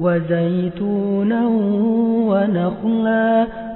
وزيتونا ونخلا